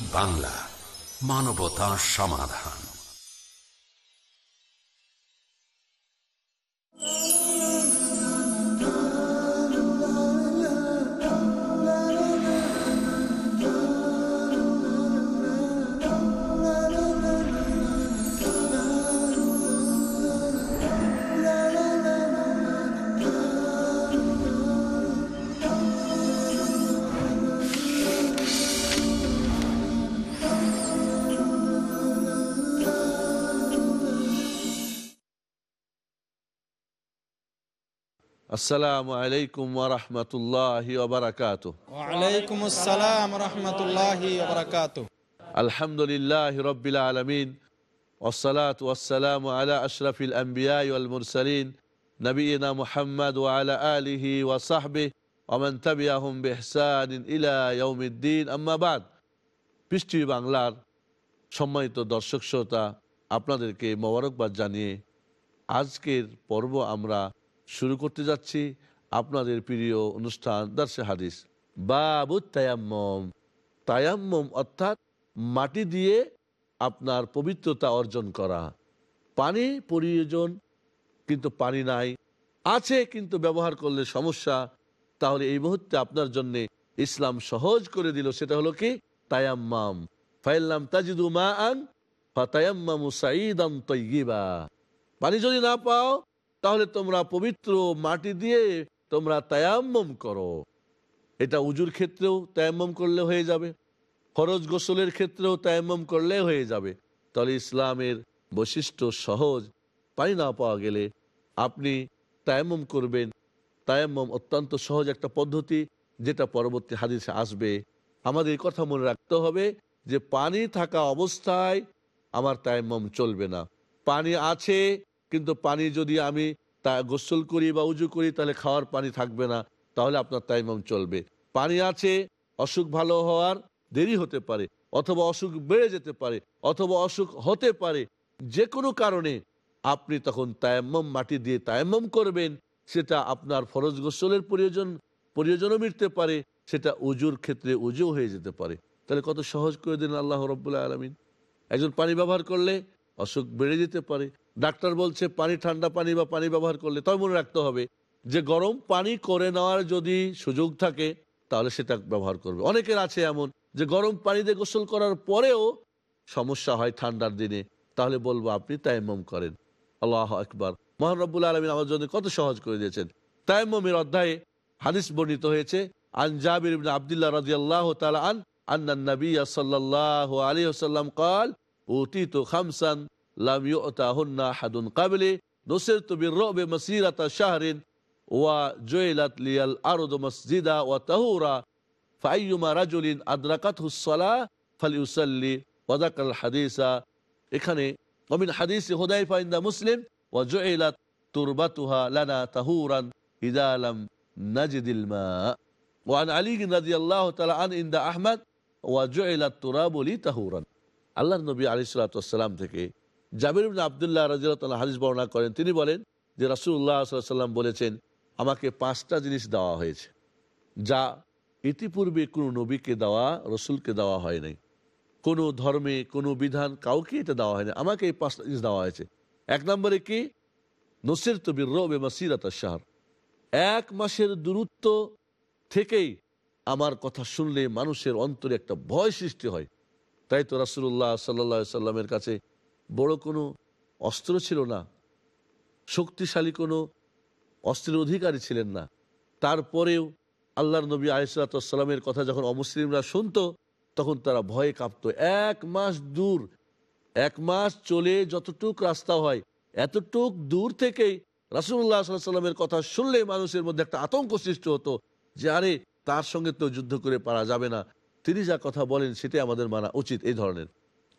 বাংলা মানবতা সমাধান। আসসালামু আলাইকুম আসসালাম রহমতুল্লাহি ওবরাকাত আলহামদুলিল্লাহ রবিল আলমিন। ওসলাত ওয়াসালাম আলা আশরফিল আম্বিয়া ওয়াল মুরসালিন। নবীনা মুহাম্মদ ওয়ালা আলিহি ওয়াসাহবে ওমান তাবিয়াহুম বেহসান ইলা ইয়ৌমিদ্দিন আম্মাবাদ পৃষ্টি বাংলার সম্মানিত দর্শক শ্রোতা আপনাদেরকে মোবারকবাদ জানিয়ে আজকের পর্ব আমরা শুরু করতে যাচ্ছি আপনাদের প্রিয় অনুষ্ঠান দর্শে হাদিস। বাবু তায়াম্মম। তায়াম্মম অর্থাৎ মাটি দিয়ে আপনার পবিত্রতা অর্জন করা। পানি প্রয়োজন, কিন্তু পানি নাই। আছে, কিন্তু ব্যবহার করলে সমস্যা। তাহলে এই মুহূর্তে আপনার জন্য ইসলাম সহজ করে দিল, সেটা হলো কি? তায়াম্মাম। ফাইল্লাম তাজিদু মা আন ফাতায়াম্মামু সাঈদান তৈগিবা পানি যদি না পাও তাহলে তোমরা পবিত্র মাটি দিয়ে তোমরা তায়াম্মম করো। এটা উজুর ক্ষেত্রেও তায়াম্মম করলে হয়ে যাবে। ফরজ গোসলের ক্ষেত্রেও তায়াম্মম করলে হয়ে যাবে। তাহলে ইসলামের বৈশিষ্ট্য সহজ। পানি না পাওয়া গেলে আপনি তায়াম্মম করবেন। তায়াম্মম অত্যন্ত সহজ একটা পদ্ধতি, যেটা পরবর্তী হাদিসে আসবে। আমাদের কথা মনে রাখতে হবে যে পানি থাকা অবস্থায় আমার তায়াম্মম চলবে না। পানি আছে কিন্তু পানি যদি আমি তা গোসল করি বা উজু করি, তাহলে খাওয়ার পানি থাকবে না, তাহলে আপনার তাইমাম চলবে। পানি আছে, অসুখ ভালো হওয়ার দেরি হতে পারে, অথবা অসুখ বেড়ে যেতে পারে, অথবা অসুখ হতে পারে। যে কোনো কারণে আপনি তখন তায়াম্মম মাটি দিয়ে তায়াম্মম করবেন, সেটা আপনার ফরজ গোসলের প্রয়োজন, প্রয়োজনও মিটতে পারে, সেটা উজুর ক্ষেত্রে উজু হয়ে যেতে পারে। তাহলে কত সহজ করে দিন আল্লাহ রব্বুল্লাহ আলমিন। একজন পানি ব্যবহার করলে অসুখ বেড়ে যেতে পারে ডাক্তার বলছে, পানি, ঠান্ডা পানি বা পানি ব্যবহার করলে তবে মনে রাখতে হবে যে, গরম পানি করে নেওয়ার যদি সুযোগ থাকে, তাহলে সেটা ব্যবহার করবে। অনেকের আছে এমন যে, গরম পানি দিয়ে গোসল করার পরেও সমস্যা হয় ঠান্ডার দিনে। তাহলে বলব, আপনি তাইমম করেন। আল্লাহ আকবর। মোহান রব্বুল আলমিন আমার জন্য কত সহজ করে দিয়েছেন। তাইমমের অধ্যায়ে হাদিস বর্ণিত হয়েছে, আন জাবির আবদুল্লাহ রাজি আল্লাহ আন, আন্না নবী সাল্লাহ আলী সাল্লাম কাল أوتيت خمسا لم يؤتهن أحد قبلي نصرت بالرعب مسيرة شهر وجعلت لي الأرض مسجدا وطهورا فأيما رجل أدركته الصلاة فليصلي وذكر الحديث এখানে ومن حديث حذيفة عند مسلم وجعلت تربتها لنا طهورا إذا لم نجد الماء وعن علي رضي الله تعالى عنه عند أحمد وجعلت تراب لي طهورا আল্লাহ নবী আলি সাল্লাম থেকে জাবির আবদুল্লাহ রাজিউল্লাহ হাদিস বর্ণনা করেন। তিনি বলেন যে রাসুল্লাহ সাল্লাম বলেছেন, আমাকে পাঁচটা জিনিস দেওয়া হয়েছে, যা ইতিপূর্বে কোনো নবীকে দেওয়া, রসুলকে দেওয়া হয় নাই। কোনো ধর্মে, কোনো বিধান কাউকে এটা দেওয়া হয়নি। আমাকে এই পাঁচটা জিনিস দেওয়া হয়েছে। এক নম্বরে কি? নসির তবির রবে মাসিরাত শাহর এক মাসের দূরত্ব থেকেই আমার কথা শুনলে মানুষের অন্তরে একটা ভয় সৃষ্টি হয়। তাই তো রাসুল্লাহ সাল্লা সাল্লামের কাছে বড় কোনো অস্ত্র ছিল না। শক্তিশালী কোনো অস্ত্রের অধিকারী ছিলেন না। তারপরেও আল্লাহর নবী আলিসাল্লামের কথা যখন অমুসলিমরা শুনত, তখন তারা ভয়ে কাঁপত, এক মাস দূর, এক মাস চলে যতটুক রাস্তা হয়, এতটুক দূর থেকেই রাসুল্লাহ সাল্লামের কথা শুনলে মানুষের মধ্যে একটা আতঙ্ক সৃষ্টি হতো যে, আরে, তার সঙ্গে তো যুদ্ধ করে পারা যাবে না। তিনি যা কথা বলেন সেটাই আমাদের মানা উচিত। এই ধরনের।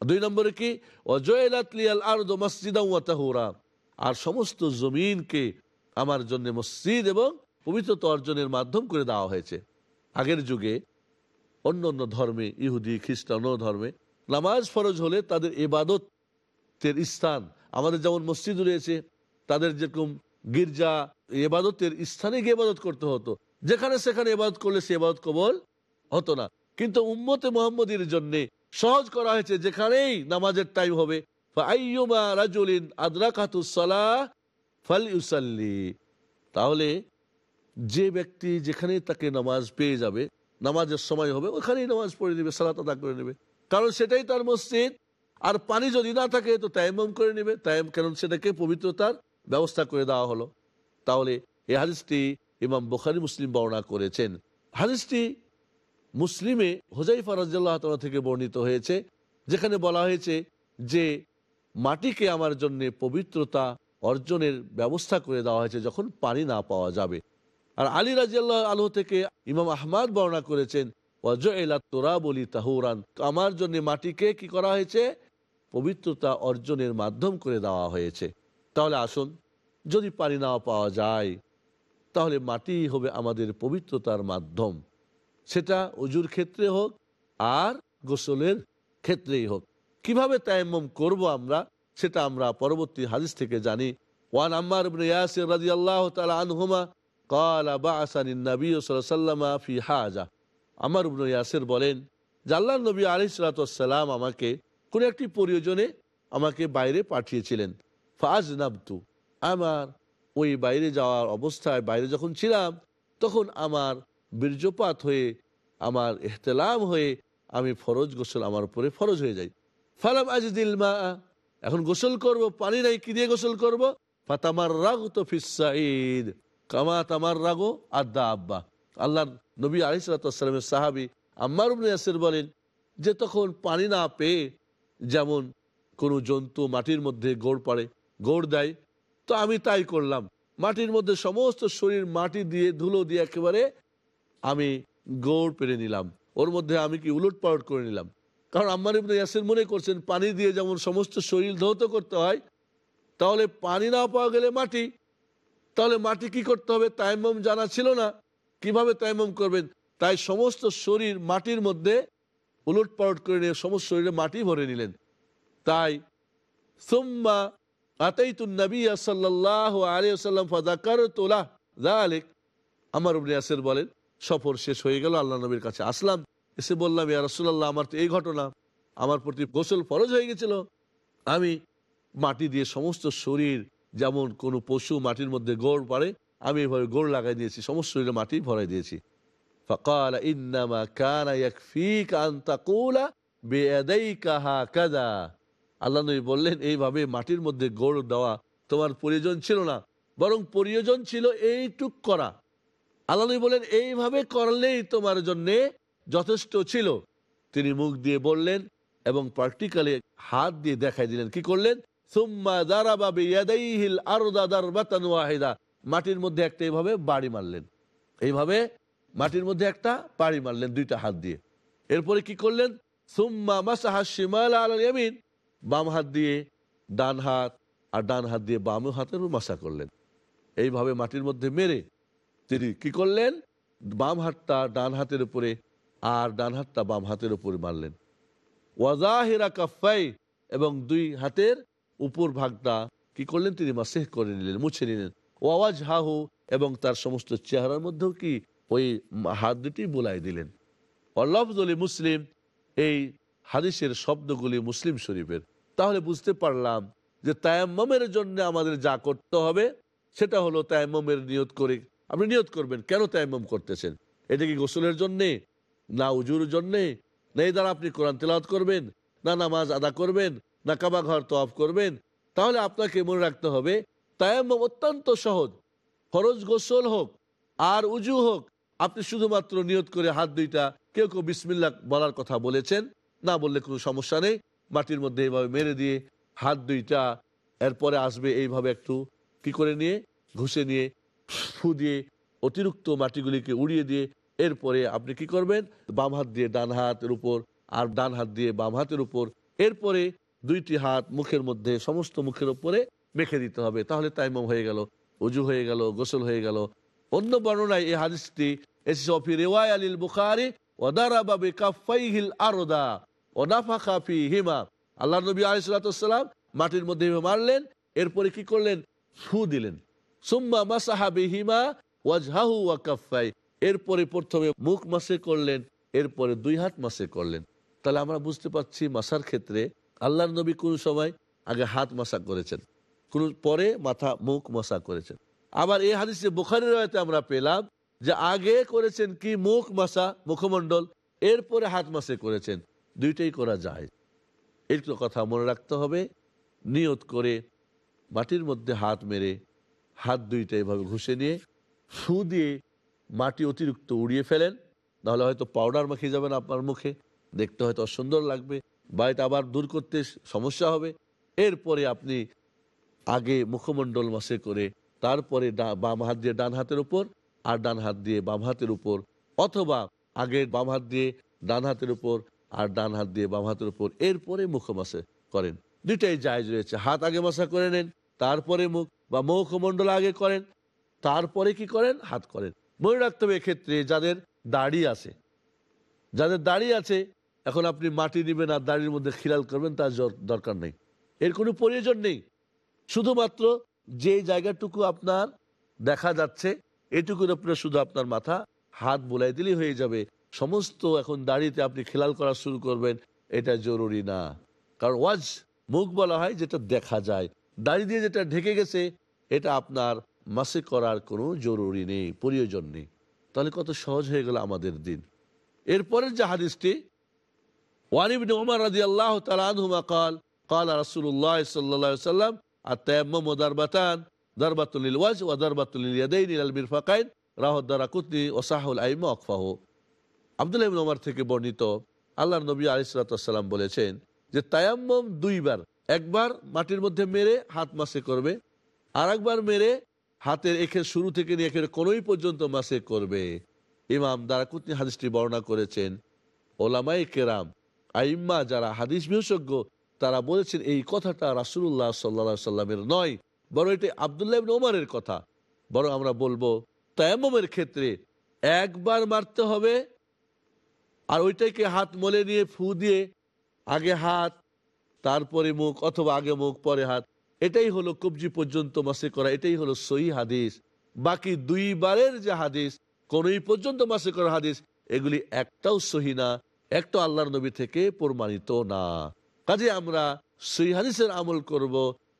দুই নম্বরে কি আর সমস্ত জমিনকে আমার জন্য মসজিদ এবং পবিত্রতা অর্জনের মাধ্যম করে দেওয়া হয়েছে। আগের যুগে অন্য অন্য ধর্মে, ইহুদি, খ্রিস্টান ধর্মে নামাজ ফরজ হলে তাদের এবাদতের স্থান, আমাদের যেমন মসজিদ রয়েছে, তাদের যেরকম গির্জা এবাদতের স্থানে গিয়ে এবাদত করতে হতো। যেখানে সেখানে এবাদত করলে সে এবাদত কবল হতো না। কিন্তু উম্মতে মোহাম্মদের জন্য সহজ করা হয়েছে, যেখানেই নামাজের টাইম হবে। সালাহ ফালইউসাল্লি তাহলে যে ব্যক্তি যেখানেই তাকে নামাজ পেয়ে যাবে, নামাজের সময় হবে, ওখানেই নামাজ পড়ে নেবে, সালাত আদা করে নেবে। কারণ সেটাই তার মসজিদ। আর পানি যদি না থাকে, তো তায়াম্মম করে নেবে। তায়াম কারণ সেটাকে পবিত্রতার ব্যবস্থা করে দেওয়া হলো। তাহলে এই হাদিসটি ইমাম বোখারি, মুসলিম বর্ণনা করেছেন। হাদিসটি মুসলিমে হোজাইফা রাজিয়াল্লাহ তাআলা থেকে বর্ণিত হয়েছে, যেখানে বলা হয়েছে যে মাটিকে আমার জন্য পবিত্রতা অর্জনের ব্যবস্থা করে দেওয়া হয়েছে যখন পানি না পাওয়া যাবে। আর আলী রাজিয়াল্লাহ আলহ থেকে ইমাম আহমাদ বর্ণনা করেছেন ওয়াজএলা তোরা বলি তাহুরান আমার জন্য মাটিকে কি করা হয়েছে? পবিত্রতা অর্জনের মাধ্যম করে দেওয়া হয়েছে। তাহলে আসুন, যদি পানি না পাওয়া যায়, তাহলে মাটি হবে আমাদের পবিত্রতার মাধ্যম। সেটা অজুর ক্ষেত্রে হোক আর গোসলের ক্ষেত্রেই হোক। কীভাবে তায়াম্মম করব আমরা, সেটা আমরা পরবর্তী হাদিস থেকে জানি। ওয়ান আম্মার ইবনে ইয়াসির রাদিয়াল্লাহু তাআলা আনহুমা ক্বালা বাআসানিন নবী সাল্লাল্লাহু আলাইহি সাল্লাম ফি হাজা। আমার ইবনে ইয়াসির বলেন যে নবী আলাইহিস সালাম আমাকে কোনো একটি প্রয়োজনে আমাকে বাইরে পাঠিয়েছিলেন। ফাজ নাবতু আমার ওই বাইরে যাওয়ার অবস্থায় বাইরে যখন ছিলাম, তখন আমার বীর্যপাত হয়ে, আমার এহতেলাম হয়ে, আমি ফরজ গোসল আমার উপরে ফরজ হয়ে যাই। ফালাম আজিদিল মা, এখন গোসল করব, পানি নাই, কি দিয়ে গোসল করব? ফাতামার রাগ তো ফিসাইদ কামা তামার রাগো আদা আব্বা। আল্লাহ নবী আলিসালামের সাহাবি আম্মার ইয়াসির বলেন যে তখন পানি না পেয়ে যেমন কোনো জন্তু মাটির মধ্যে গোড় পড়ে, গোড় দেয়, তো আমি তাই করলাম। মাটির মধ্যে সমস্ত শরীর মাটি দিয়ে, ধুলো দিয়ে একেবারে আমি গৌড় পেরে নিলাম। ওর মধ্যে আমি কি উলট পালট করে নিলাম? কারণ আম্মার ইবনে ইয়াসির মনে করছেন, পানি দিয়ে যেমন সমস্ত শরীর ধৌত করতে হয়, তাহলে পানি না পাওয়া গেলে মাটি। তাহলে মাটি কি করতে হবে? তাইমম জানা ছিল না। কীভাবে তাইমম করবেন? তাই সমস্ত শরীর মাটির মধ্যে উলট পালট করে নিয়ে সমস্ত শরীরে মাটি ভরে নিলেন। তাই সুম্মা আতাইতুন নবী সাল্লাল্লাহু আলাইহি ওয়াসাল্লাম ফাযাকারতুলা যালিক আমার ইয়াসির বলেন সফর শেষ হয়ে গেল আল্লাহ নবীর কাছে। আসলাম, এসে বললাম, ইয়া রসুল্লাহ আমার তো এই ঘটনা। আমার প্রতি গোসল ফরজ হয়ে গেছিল। আমি মাটি দিয়ে সমস্ত শরীর, যেমন কোনো পশু মাটির মধ্যে গোড় পারে আমি এভাবে গোড় লাগাই দিয়েছি, সমস্ত শরীরে মাটি ভরাই দিয়েছি। ফকাল কানা আল্লাহ নবী বললেন, এইভাবে মাটির মধ্যে গোড় দেওয়া তোমার প্রয়োজন ছিল না, বরং প্রয়োজন ছিল এইটুক করা। আল্লাহ নবী বললেন এইভাবে করলেই তোমার জন্য যথেষ্ট ছিল। তিনি মুখ দিয়ে বললেন এবং প্র্যাকটিক্যালি হাত দিয়ে দেখাই দিলেন। কি করলেন? মাটির মধ্যে একটা এইভাবে বাড়ি মারলেন। এইভাবে মাটির মধ্যে একটা বাড়ি মারলেন দুইটা হাত দিয়ে। এরপরে কি করলেন? সুম্মা মাসাহা বাম হাত দিয়ে ডান হাত আর ডান হাত দিয়ে বাম হাতের মাসা করলেন। এইভাবে মাটির মধ্যে মেরে তিনি কি করলেন? বাম হাতটা ডান হাতের উপরে আর ডান হাতটা বাম হাতের উপরে মারলেন। ওয়াজাহিরা কাফাই এবং দুই হাতের উপর ভাগটা কি করলেন? তিনি মাসেহ করে নিলেন, মুছে নিলেন। ওয়াজ হাহু এবং তার সমস্ত চেহারার মধ্যেও কি ওই হাত দুটি বোলাই দিলেন। অল্লাফজলি মুসলিম, এই হাদিসের শব্দগুলি মুসলিম শরীফের। তাহলে বুঝতে পারলাম যে তায়াম্মমের জন্য আমাদের যা করতে হবে, সেটা হলো তায়াম্মমের নিয়ত করে আপনি নিয়ত করবেন, কেন তায়াম্মম করতেছেন? এটা কি গোসলের জন্যে? না উজুর জন্যে? না এই দ্বারা আপনি কোরআন তেলাওয়াত করবেন? না নামাজ আদা করবেন? না কাবা ঘর তফ করবেন? তাহলে আপনাকে মনে রাখতে হবে, তায়াম্মম অত্যন্ত সহজ। ফরজ গোসল হোক, আর উজু হোক, আপনি শুধুমাত্র নিয়ত করে হাত দুইটা কেউ কেউ বিসমিল্লা বলার কথা বলেছেন, না বললে কোনো সমস্যা নেই। মাটির মধ্যে এইভাবে মেরে দিয়ে হাত দুইটা, এরপরে আসবে এইভাবে একটু কি করে নিয়ে? ঘুষে নিয়ে ফু দিয়ে অতিরিক্ত মাটিগুলিকে উড়িয়ে দিয়ে এরপরে আপনি কি করবেন? বাম হাত দিয়ে ডান হাতের উপর আর ডান হাত দিয়ে বাম হাতের উপর। এরপরে দুইটি হাত মুখের মধ্যে, সমস্ত মুখের উপরে মেখে দিতে হবে। তাহলে তাইমম হয়ে গেল, উজু হয়ে গেল, গোসল হয়ে গেল। অন্য বর্ণনায় এই হাদিসটি এসেছে অফি রেওয়ায় আলিল বুখারি ওদারাবা বিকাফাইহিল আরদা ওনাফাখা ফি হিমা আল্লাহ নবী আলাইসালাম মাটির মধ্যে মারলেন। এরপরে কি করলেন? ফু দিলেন। সুম্মা মাসাহাবি হিমা ওয়াজহাহু ওয়া কাফাই এরপরে প্রথমে মুখ মাসে করলেন, এরপরে দুই হাত মাসে করলেন। তাহলে আমরা বুঝতে পারছি মাসার ক্ষেত্রে আল্লাহর নবী কোন সময় আগে হাত মাসা করেছেন, কোন পরে মাথা মুখ মশা করেছেন। আবার এই হাদিসে বোখারি রয়েতে আমরা পেলাম যে আগে করেছেন কি মুখ মাসা, মুখমণ্ডল, এরপরে হাত মাসে করেছেন। দুইটাই করা যায়। এর কথা মনে রাখতে হবে। নিয়ত করে মাটির মধ্যে হাত মেরে হাত দুইটা এভাবে ঘুষে নিয়ে ফু দিয়ে মাটি অতিরিক্ত উড়িয়ে ফেলেন। নাহলে হয়তো পাউডার মাখিয়ে যাবেন আপনার মুখে। দেখতে হয়তো অসুন্দর লাগবে। বা আবার দূর করতে সমস্যা হবে। এরপরে আপনি আগে মুখমণ্ডল মাসে করে তারপরে বাম হাত দিয়ে ডান হাতের উপর আর ডান হাত দিয়ে বাম হাতের উপর অথবা আগে বাম হাত দিয়ে ডান হাতের উপর আর ডান হাত দিয়ে বাম হাতের উপর এরপরে মুখ মাসে করেন। দুইটাই জায়জ রয়েছে। হাত আগে মাসা করে নেন, তারপরে মুখ বা মুখমণ্ডল আগে করেন, তারপরে কি করেন? হাত করেন। মনে রাখতে হবে এক্ষেত্রে যাদের দাড়ি আছে, যাদের দাড়ি আছে, এখন আপনি মাটি নেবেন আর দাড়ির মধ্যে খিলাল করবেন, তার দরকার নেই। এর কোনো প্রয়োজন নেই। শুধুমাত্র যে জায়গাটুকু আপনার দেখা যাচ্ছে, এটুকুর উপরে শুধু আপনার মাথা, হাত বোলাই দিলেই হয়ে যাবে। সমস্ত এখন দাড়িতে আপনি খেলাল করা শুরু করবেন, এটা জরুরি না। কারণ ওয়াজ মুখ বলা হয় যেটা দেখা যায়। দাড়ি দিয়ে যেটা ঢেকে গেছে এটা আপনার মাসে করার কোনো জরুরি নেই, প্রয়োজন নেই। তাহলে কত সহজ হয়ে গেল আমাদের দিন। এরপরের যে হাদিসটি ওয়ানিবিন ওমর রাজি আল্লাহ তালুমা কাল কাল রাসুল্লাহ সাল্লা সাল্লাম আর তায়াম্মম ও দারবাতান দারবাতুল ওয়াজ ও দারবাতুল ইয়াদাইন ফাকাইন মিরফাকাইন রাহদ্দারা কুতনি ওসাহুল আইম অকফাহ আবদুল্লাহ ইবিন ওমর থেকে বর্ণিত আল্লাহ নবী আলিসাল্লাম বলেছেন যে, তায়াম্মম দুইবার, একবার মাটির মধ্যে মেরে হাত মাসে করবে আর একবার মেরে হাতের এখের শুরু থেকে নিয়ে এখের কোনোই পর্যন্ত মাসে করবে। ইমাম দারাকুতনি হাদিসটি বর্ণনা করেছেন ওলামাই কেরাম, আইম্মা যারা হাদিস বিশেষজ্ঞ, তারা বলেছেন এই কথাটা রাসুল্লাহ সাল্লা সাল্লামের নয়, বরং এটি আবদুল্লাহ ওমরের কথা। বরং আমরা বলব, তায়াম্মমের ক্ষেত্রে একবার মারতে হবে, আর ওইটাকে হাত মলে নিয়ে ফু দিয়ে আগে হাত, তারপরে মুখ অথবা আগে মুখ, পরে হাত এটাই হলো কবজি পর্যন্ত মাসে করা, এটাই হলো সহি হাদিস। বাকি দুইবারের যে হাদিস, কোনই পর্যন্ত মাসে করা হাদিস, এগুলি একটাও সহি না একটা আল্লাহর নবী থেকে প্রমাণিত না। কাজে আমরা সহি হাদিসের আমল করব,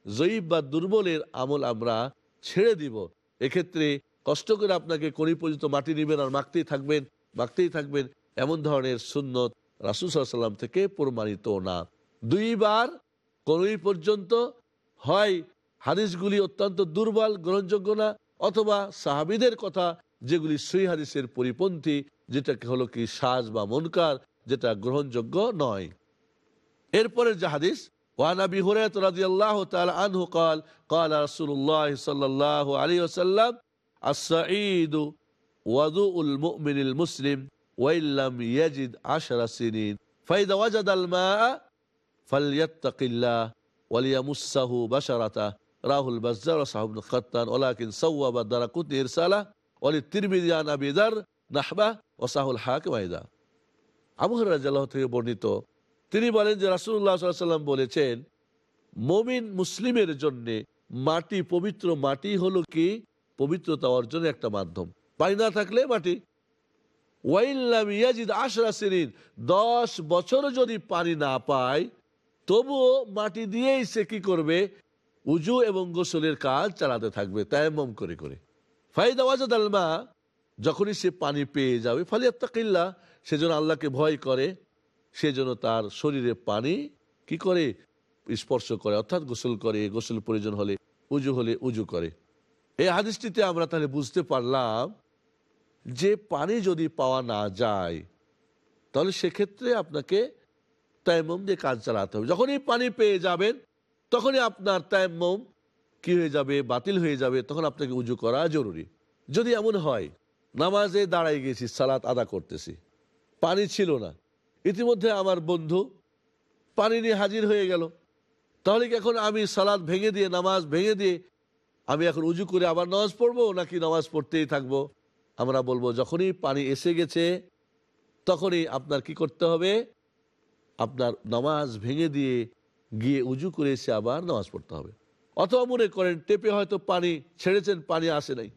জয়ীব বা দুর্বলের আমল আমরা ছেড়ে দিব। এক্ষেত্রে কষ্ট করে আপনাকে কোনি পর্যন্ত মাটি নেবেন আর মাখতেই থাকবেন মাখতেই থাকবেন, এমন ধরনের সুন্নত রাসুল সাল্লাম থেকে প্রমাণিত না। দুইবার কোনই পর্যন্ত হয় হাদিসগুলি অত্যন্ত দুর্বল গ্রহণযোগ্য না অথবা সাহাবিদের কথা যেগুলি সই হাদিসের পরিপন্থী যেটাকে হলো কি সাজ বা মনকার যেটা গ্রহণযোগ্য নয় এরপরের যে হাদিস وعن ابي هريره رضي الله تعالى عنه قال قال رسول الله صلى الله عليه وسلم السعيد وضوء المؤمن المسلم وان لم يجد عشر سنين فاذا وجد الماء فليتق الله রাহুল ওলাকিন নাহবা থেকে বর্ণিত, তিনি বলেন যে রাসুল্লাহাম সাল্লাম বলেছেন, মমিন মুসলিমের জন্যে মাটি পবিত্র মাটি হলো কি? পবিত্রতা অর্জনের একটা মাধ্যম। পানি না থাকলে মাটি। ওয়াইল্লাম ইয়াজিদ আশরা সিরিন দশ বছর যদি পানি না পায় তবুও মাটি দিয়েই সে কি করবে? উজু এবং গোসলের কাজ চালাতে থাকবে, তায়াম্মম করে করে। ফাইদা ওয়াজাদ আলমা যখনই সে পানি পেয়ে যাবে ফালিয়াত্তাকিল্লা সেজন্য আল্লাহকে ভয় করে সেজন্য তার শরীরে পানি কি করে? স্পর্শ করে, অর্থাৎ গোসল করে, গোসল প্রয়োজন হলে উজু হলে উজু করে। এই হাদিসটিতে আমরা তাহলে বুঝতে পারলাম যে পানি যদি পাওয়া না যায়, তাহলে সেক্ষেত্রে আপনাকে তাইমম দিয়ে কাজ চালাতে হবে। যখনই পানি পেয়ে যাবেন, তখনই আপনার তাইমম কি হয়ে যাবে, বাতিল হয়ে যাবে, তখন আপনাকে উজু করা জরুরি। যদি এমন হয়, নামাজে দাঁড়াই গেছি, সালাত আদা করতেছি, পানি ছিল না। ইতিমধ্যে আমার বন্ধু পানি নিয়ে হাজির হয়ে গেল। তাহলে কি এখন আমি সালাদ ভেঙে দিয়ে, নামাজ ভেঙে দিয়ে আমি এখন উজু করে আবার নামাজ পড়ব, নাকি নামাজ পড়তেই থাকব? আমরা বলব, যখনই পানি এসে গেছে, তখনই আপনার কি করতে হবে? আপনার নামাজ ভেঙে দিয়ে গিয়ে উজু করে এসে আবার নামাজ পড়তে হবে। অথবা মনে করেন টেপে হয়তো পানি ছেড়েছেন, পানি আসে নাই।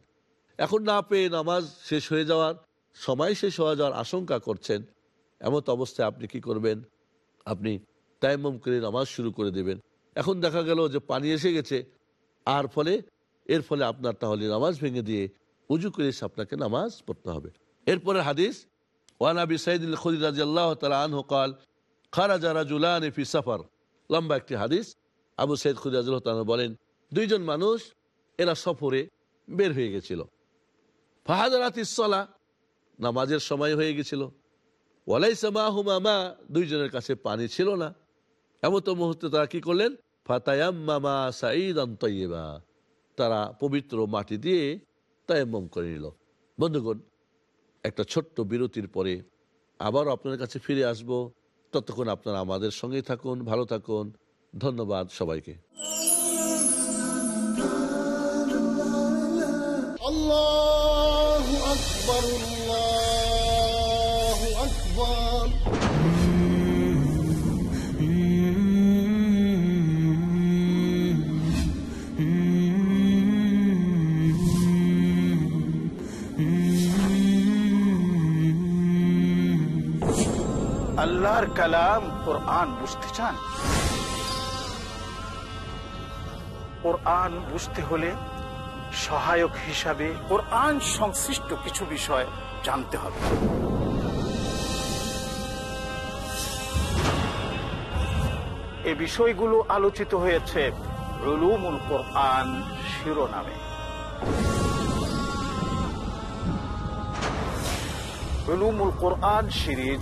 এখন না পেয়ে নামাজ শেষ হয়ে যাওয়ার, সময় শেষ হয়ে যাওয়ার আশঙ্কা করছেন, এমত অবস্থায় আপনি কি করবেন? আপনি তাইমম করে নামাজ শুরু করে দেবেন। এখন দেখা গেল যে পানি এসে গেছে, আর ফলে, এর ফলে আপনার তাহলে নামাজ ভেঙে দিয়ে উজু করে এসে আপনাকে নামাজ পড়তে হবে। এরপরে হাদিস ওয়ানাবি সাইদুল খুদি রাজি আল্লাহ তালা আনহু কাল খারাজা রাজুলান ফি সাফার। লম্বা একটি হাদিস। আবু সৈয়দ খুদি রাজুল্লাহ তালা বলেন, দুইজন মানুষ, এরা সফরে বের হয়ে গেছিল। ফাহাদারাত ইসলা নামাজের সময় হয়ে গেছিল। ওয়ালাইসা মা হুমা দুইজনের কাছে পানি ছিল না। এমন তো মুহূর্তে তারা কি করলেন? ফাতায়াম্মামা সাঈদ আন্তইবা তারা পবিত্র মাটি দিয়ে তায়াম্মম করে নিল। বন্ধুগণ, একটা ছোট্ট বিরতির পরে আবার আপনার কাছে ফিরে আসব। ততক্ষণ আপনারা আমাদের সঙ্গেই থাকুন ভালো থাকুন। ধন্যবাদ সবাইকে। আল্লাহ আকবর আল্লাহ আকবর। আল্লাহর কালাম কোরআন বুঝতে চান? কোরআন বুঝতে হলে সহায়ক হিসাবে কোরআন সংশ্লিষ্ট কিছু বিষয় জানতে হবে। এ বিষয়গুলো আলোচিত হয়েছে রুলুমুল কোরআন শিরোনামে। রুলুমুল কোরআন সিরিজ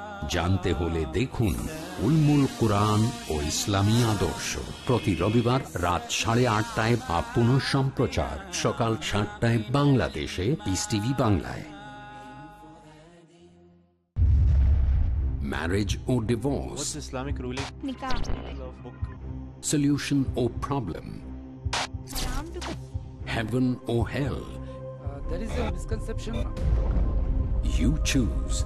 জানতে হলে দেখুন উলমুল কোরআন ও ইসলামী আদর্শ। প্রতি রবিবার রাত সাড়ে আটটায় বা পুনঃ সম্প্রচার। সকাল সাতটায় বাংলাদেশে পিস টিভি বাংলায়। ম্যারেজ ও ডিভোর্স ইসলামিক রুলিং সলিউশন ও problem heaven O hell There is a misconception. You choose.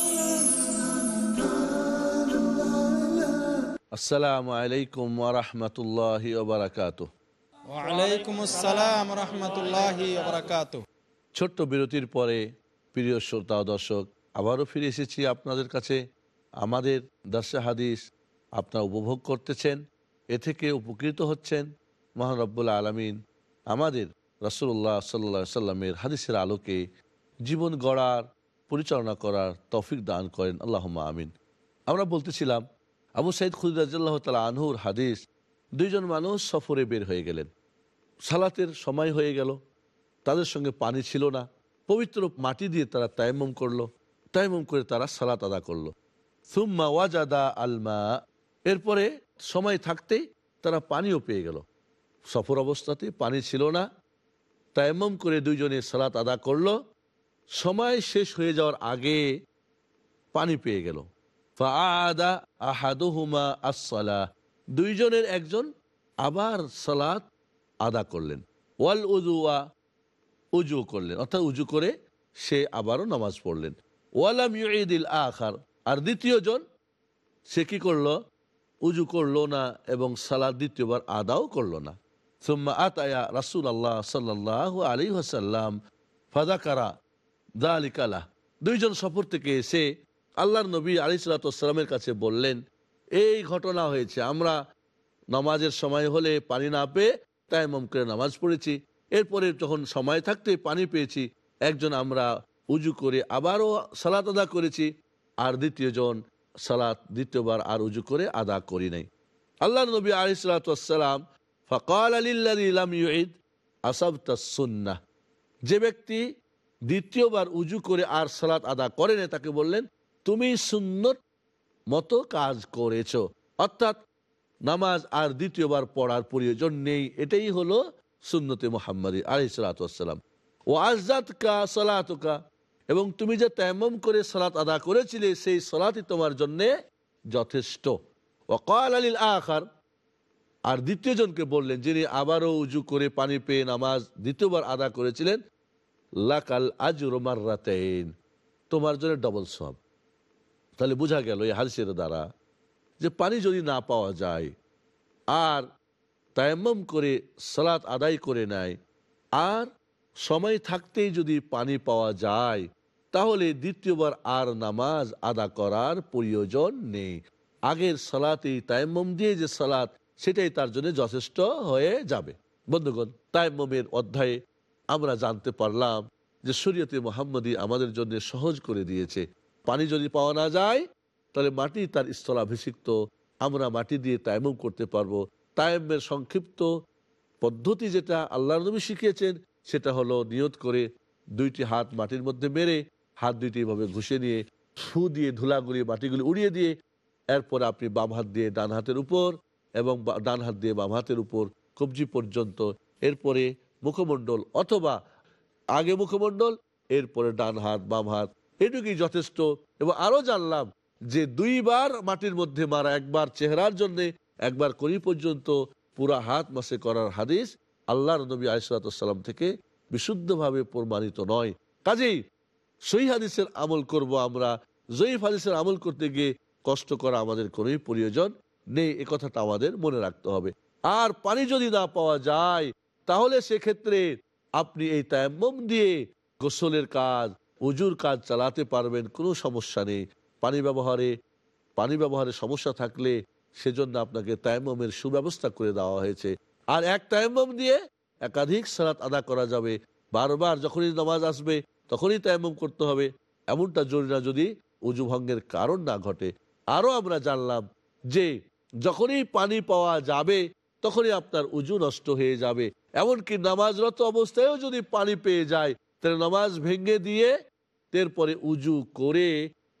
আসসালামু আলাইকুম ওরহমতুল্লাহ ওবরাকাত ওয়ালাইকুম আসসালাম রহমতুল্লাহি ওবরাকাত ছোট্ট বিরতির পরে প্রিয় শ্রোতা দর্শক আবারও ফিরে এসেছি আপনাদের কাছে। আমাদের দর্শা হাদিস আপনারা উপভোগ করতেছেন এ থেকে উপকৃত হচ্ছেন মহানব্বুল্লা আলমিন। আমাদের রসুল্লাহ সাল্লা সাল্লামের হাদিসের আলোকে জীবন গড়ার পরিচালনা করার তৌফিক দান করেন। আল্লাহ আমিন। আমরা বলতেছিলাম আবু সাইদ খুদিরাজ্লাহ তালা আনহুর হাদিস, দুইজন মানুষ সফরে বের হয়ে গেলেন। সালাতের সময় হয়ে গেল, তাদের সঙ্গে পানি ছিল না। পবিত্র মাটি দিয়ে তারা তায়াম্মম করল, তায়াম্মম করে তারা সালাত আদা করল। সুম্মা ওয়াজাদা আলমা, এরপরে সময় থাকতেই তারা পানিও পেয়ে গেল। সফর অবস্থাতে পানি ছিল না, তায়াম্মম করে দুইজনে সালাত আদা করল। সময় শেষ হয়ে যাওয়ার আগে পানি পেয়ে গেল। আসসালা। দুইজনের একজন আবার সালাত আদা করলেন। ওয়াল উজুয়া উজু করলেন। অর্থাৎ উজু করে সে আবারও নামাজ পড়লেন। ওয়ালাম ইউদিল আখার। আর দ্বিতীয় জন, সে কি করল? উজু করল না এবং সালাদ দ্বিতীয়বার আদাও করল না। সুম্মা আতায়া রাসুল আল্লাহ সাল্লাহ আলী হাসাল্লাম ফাদাকারা দা আলিকালা দুইজন সফর থেকে এসে আল্লাহর নবী আলী সাল্লাতামের কাছে বললেন, এই ঘটনা হয়েছে, আমরা নামাজের সময় হলে পানি না পেয়ে তাইমম করে নামাজ পড়েছি। এরপরে যখন সময় থাকতে পানি পেয়েছি, একজন আমরা উজু করে আবারও সালাত আদা করেছি, আর দ্বিতীয়জন সালাত দ্বিতীয়বার আর উজু করে আদা করি নাই। আল্লাহ নবী আলী সালাতাম ফকাল আলিল্লাম ইউঈদ আসাবতাসুন্না যে ব্যক্তি দ্বিতীয়বার উজু করে আর সালাত আদা করে না তাকে বললেন তুমি সুন্নত মতো কাজ করেছ। অর্থাৎ নামাজ আর দ্বিতীয়বার পড়ার প্রয়োজন নেই। এটাই হলো সুন্নতে মোহাম্মদ আলি সালাতাম ও আজাদ কা সালাতকা। এবং তুমি যে তেমম করে সালাত আদা করেছিলে, সেই সালাতই তোমার জন্যে যথেষ্ট। ও কাল আলীল আখার। আর দ্বিতীয় জনকে বললেন, যিনি আবারও উজু করে পানি পেয়ে নামাজ দ্বিতীয়বার আদা করেছিলেন, লাকাল আজুর রাতেন তোমার জন্য ডবল সব তাহলে বোঝা গেল এই হাদিসের দ্বারা যে পানি যদি না পাওয়া যায় আর তায়াম্মম করে সালাত আদায় করে নেয়, আর সময় থাকতেই যদি পানি পাওয়া যায়, তাহলে দ্বিতীয়বার আর নামাজ আদা করার প্রয়োজন নেই। আগের সালাতেই তায়াম্মম দিয়ে যে সালাত, সেটাই তার জন্য যথেষ্ট হয়ে যাবে। বন্ধুগণ, তায়াম্মমের অধ্যায়ে আমরা জানতে পারলাম যে শরীয়তে মোহাম্মদী আমাদের জন্য সহজ করে দিয়েছে। পানি যদি পাওয়া না যায়, তাহলে মাটি তার স্থলাভিষিক্ত। আমরা মাটি দিয়ে তায়াম্মম করতে পারব। তায়াম্মের সংক্ষিপ্ত পদ্ধতি যেটা আল্লাহ নবী শিখিয়েছেন, সেটা হলো নিয়ত করে দুইটি হাত মাটির মধ্যে মেরে, হাত দুইটি এভাবে ঘুষে নিয়ে, ফু দিয়ে ধুলাগুলি মাটিগুলি উড়িয়ে দিয়ে, এরপর আপনি বাম হাত দিয়ে ডান হাতের উপর এবং ডান হাত দিয়ে বাম হাতের উপর কবজি পর্যন্ত। এরপরে মুখমণ্ডল অথবা আগে মুখমণ্ডল, এরপরে ডান হাত, বাম হাত এটুকুই যথেষ্ট। এবং আরও জানলাম যে দুইবার মাটির মধ্যে মারা একবার চেহারার জন্য, একবার করি পর্যন্ত পুরা হাত মাসে করার হাদিস আল্লাহর নবী আলিসাল্লাম থেকে বিশুদ্ধভাবে প্রমাণিত নয়। কাজেই সই হাদিসের আমল করব আমরা। জয়ীফ হাদিসের আমল করতে গিয়ে কষ্ট করা আমাদের কোনোই প্রয়োজন নেই, এ কথাটা আমাদের মনে রাখতে হবে। আর পানি যদি না পাওয়া যায়, তাহলে সেক্ষেত্রে আপনি এই তায়াম্মম দিয়ে গোসলের কাজ উজুর কাজ চালাতে পারবেন, কোনো সমস্যা নেই। পানি ব্যবহারে পানি ব্যবহারে সমস্যা থাকলে সেজন্য আপনাকে তায়াম্মমের সুব্যবস্থা করে দেওয়া হয়েছে। আর এক তায়াম্মম দিয়ে একাধিক সালাত আদা করা যাবে। বারবার যখনই নামাজ আসবে, তখনই তায়াম্মম করতে হবে। এমনটা জরুরি না যদি উজু ভঙ্গের কারণ না ঘটে। আরও আমরা জানলাম যে, যখনই পানি পাওয়া যাবে, তখনই আপনার উজু নষ্ট হয়ে যাবে। এমনকি নামাজরত অবস্থায়ও যদি পানি পেয়ে যায়, তাহলে নামাজ ভেঙে দিয়ে এরপরে উজু করে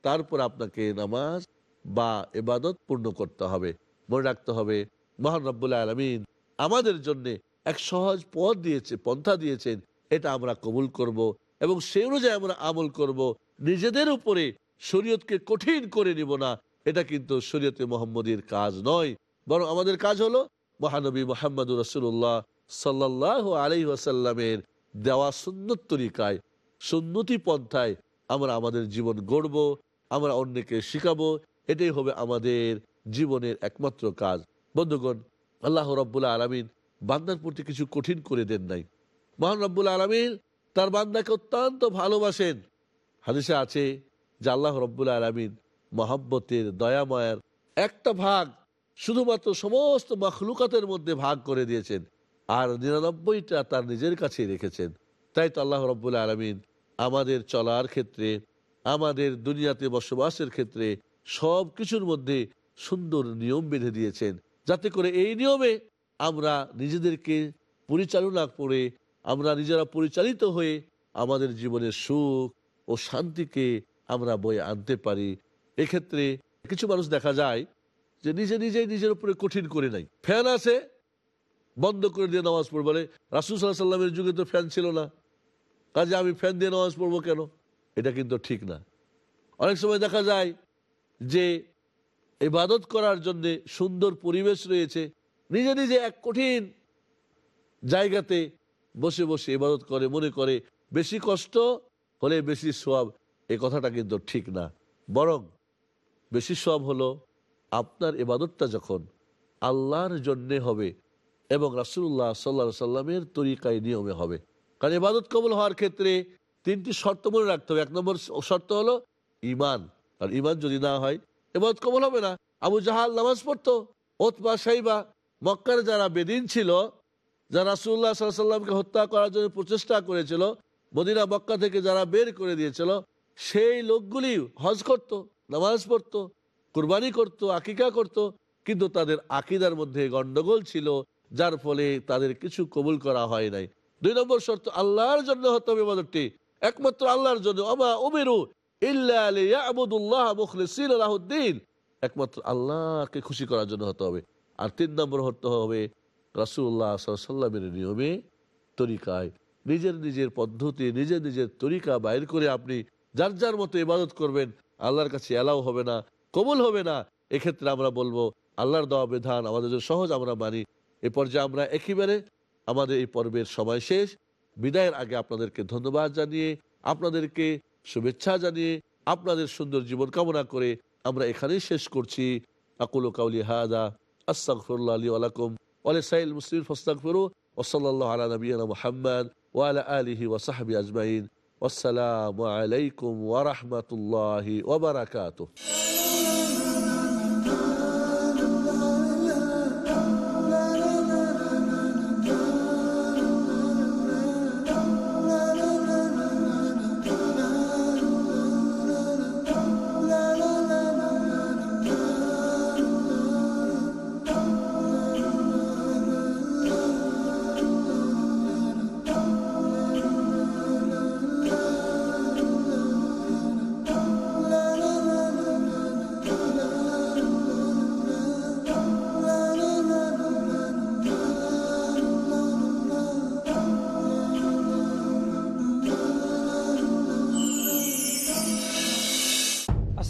তারপর আপনাকে নামাজ বা এবাদত পূর্ণ করতে হবে। মনে রাখতে হবে, মহান রব্বুল আলমিন আমাদের জন্য এক সহজ পথ দিয়েছে, পন্থা দিয়েছেন। এটা আমরা কবুল করব এবং সেই অনুযায়ী আমরা আমল করব। নিজেদের উপরে শরীয়তকে কঠিন করে নিব না। এটা কিন্তু শরীয়তে মোহাম্মদীর কাজ নয়। বরং আমাদের কাজ হলো মহানবী মোহাম্মদুর রসুল্লাহ সাল্লাহ আলাই ওয়াসাল্লামের দেওয়া সুন্দর তরিকায় সুন্নতি পন্থায় আমরা আমাদের জীবন গড়ব, আমরা অন্যকে শিখাবো, এটাই হবে আমাদের জীবনের একমাত্র কাজ। বন্ধুগণ, আল্লাহ রব্বুল্লাহ আলমিন বান্দার প্রতি কিছু কঠিন করে দেন নাই। মহান রব্বুল আলমিন তার বান্দাকে অত্যন্ত ভালোবাসেন। হাদিসে আছে যে আল্লাহ রব্বুল আলমিন মহাব্বতের, দয়াময়ের একটা ভাগ শুধুমাত্র সমস্ত মখলুকাতের মধ্যে ভাগ করে দিয়েছেন। আর নিরানব্বইটা তার নিজের কাছে রেখেছেন। তাই তো আল্লাহ রব্বুল আলমিন আমাদের চলার ক্ষেত্রে, আমাদের দুনিয়াতে বসবাসের ক্ষেত্রে সব কিছুর মধ্যে সুন্দর নিয়ম বেঁধে দিয়েছেন। যাতে করে এই নিয়মে আমরা নিজেদেরকে পরিচালনা করে, আমরা নিজেরা পরিচালিত হয়ে আমাদের জীবনের সুখ ও শান্তিকে আমরা বয়ে আনতে পারি। এক্ষেত্রে কিছু মানুষ দেখা যায় যে নিজে নিজেই নিজের উপরে কঠিন করে নাই ফ্যান আছে, বন্ধ করে দিয়ে নামাজ পড়বে বলে, রাসুল সাল্লাহ সাল্লামের যুগে তো ফ্যান ছিল না। কাজে আমি ফ্যান দিয়ে নামাজ পড়ব কেন? এটা কিন্তু ঠিক না। অনেক সময় দেখা যায় যে ইবাদত করার জন্য সুন্দর পরিবেশ রয়েছে, নিজে নিজে এক কঠিন জায়গাতে বসে বসে ইবাদত করে, মনে করে, বেশি কষ্ট হলে বেশি সব এ কথাটা কিন্তু ঠিক না। বরং বেশি সব হলো আপনার ইবাদতটা যখন আল্লাহর জন্যে হবে এবং রাসুল্লাহ সাল্লা সাল্লামের তরিকায় নিয়মে হবে। কারণ ইবাদত কবল হওয়ার ক্ষেত্রে তিনটি শর্ত মনে রাখতে হবে। এক নম্বর শর্ত হলো ইমান আর ইমান যদি না হয় এবাদত কবল হবে না। আবু জাহাল নামাজ পড়তো। ওতবা সাইবা, মক্কার যারা বেদিন ছিল, যারা রাসুল্লাহ সাল্লামকে হত্যা করার জন্য প্রচেষ্টা করেছিল, মদিনা, মক্কা থেকে যারা বের করে দিয়েছিল, সেই লোকগুলি হজ করত, নামাজ পড়তো, কুরবানি করত, আকিকা করত। কিন্তু তাদের আকিদার মধ্যে গন্ডগোল ছিল, যার ফলে তাদের কিছু কবুল করা হয় নাই। দুই নম্বর শর্ত, আল্লাহর জন্য হতে হবে ইবাদতটি। একমাত্র আল্লাহর জন্য অমা উমেরু ইল্লাহুদ্দিন একমাত্র আল্লাহকে খুশি করার জন্য হতে হবে। আর তিন নম্বর হতে হবে রাসুল্লাহ সাল্লামের নিয়মে, তরিকায়, নিজের নিজের পদ্ধতি, নিজের নিজের তরিকা বাইর করে আপনি যার যার মতো ইবাদত করবেন, আল্লাহর কাছে এলাও হবে না, কবুল হবে না। এক্ষেত্রে আমরা বলব, আল্লাহর দেওয়া বিধান আমাদের সহজ, আমরা মানি। এ পর্যায়ে আমরা একেবারে আমাদের এই পর্বের সময় শেষ। বিদায়ের আগে আপনাদেরকে ধন্যবাদ জানিয়ে, আপনাদেরকে শুভেচ্ছা জানিয়ে, আপনাদের সুন্দর জীবন কামনা করে আমরা এখানেই শেষ করছি। আকুল কাউলি হাদা, আস্তাগফিরুল্লাহ লি ওয়া লাকুম। ওয়া লিসাইল মুসলিমিন ফাস্তাগফিরু। ওয়া সাল্লাল্লাহু আলা নাবিয়িনা মুহাম্মদ ওয়া আলা আলিহি ওয়া সাহবিহি আজমাইন। ওয়াসসালামু আলাইকুম ওয়া রাহমাতুল্লাহি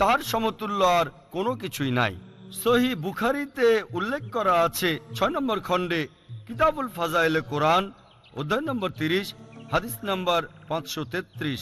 তার সমতুল্য আর কোনো কিছুই নাই। সহি বুখারিতে উল্লেখ করা আছে ছয় নম্বর খণ্ডে কিতাবুল ফাজাইলে কোরআন, অধ্যায় নম্বর তিরিশ, হাদিস নম্বর পাঁচশো তেত্রিশ।